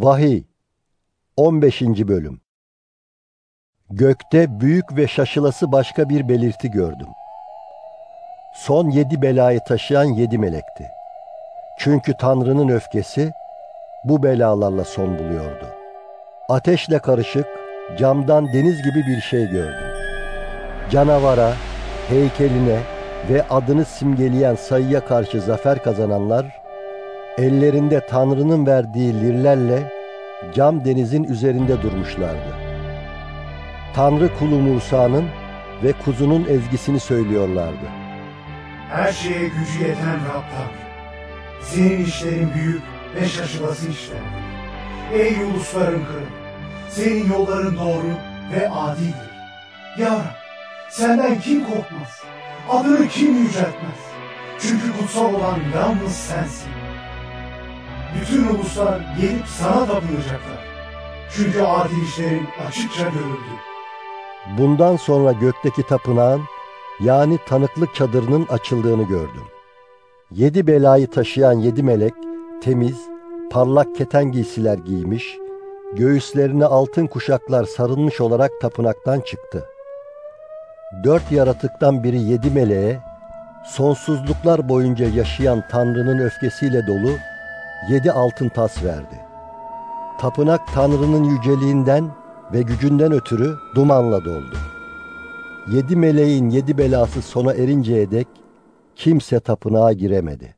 Vahiy 15. Bölüm Gökte büyük ve şaşılası başka bir belirti gördüm. Son yedi belayı taşıyan yedi melekti. Çünkü Tanrı'nın öfkesi bu belalarla son buluyordu. Ateşle karışık, camdan deniz gibi bir şey gördüm. Canavara, heykeline ve adını simgeleyen sayıya karşı zafer kazananlar, ellerinde Tanrı'nın verdiği lirlerle cam denizin üzerinde durmuşlardı. Tanrı kulu Musa'nın ve kuzunun ezgisini söylüyorlardı. Her şeye gücü yeten Rab Tanrı. Senin işlerin büyük ve şaşılası işlerdir. Ey ulusların kralı, senin yolların doğru ve adildir. Ya senden kim korkmaz? Adını kim yüceltmez? Çünkü kutsal olan yalnız sensin. Bütün uluslar gelip sana tapınacaklar. Çünkü adil işlerin açıkça görüldü. Bundan sonra gökteki tapınağın yani tanıklık çadırının açıldığını gördüm. Yedi belayı taşıyan yedi melek temiz, parlak keten giysiler giymiş, göğüslerine altın kuşaklar sarılmış olarak tapınaktan çıktı. Dört yaratıktan biri yedi meleğe, sonsuzluklar boyunca yaşayan Tanrı'nın öfkesiyle dolu yedi altın tas verdi. Tapınak Tanrı'nın yüceliğinden ve gücünden ötürü dumanla doldu. Yedi meleğin yedi belası sona erinceye dek kimse tapınağa giremedi.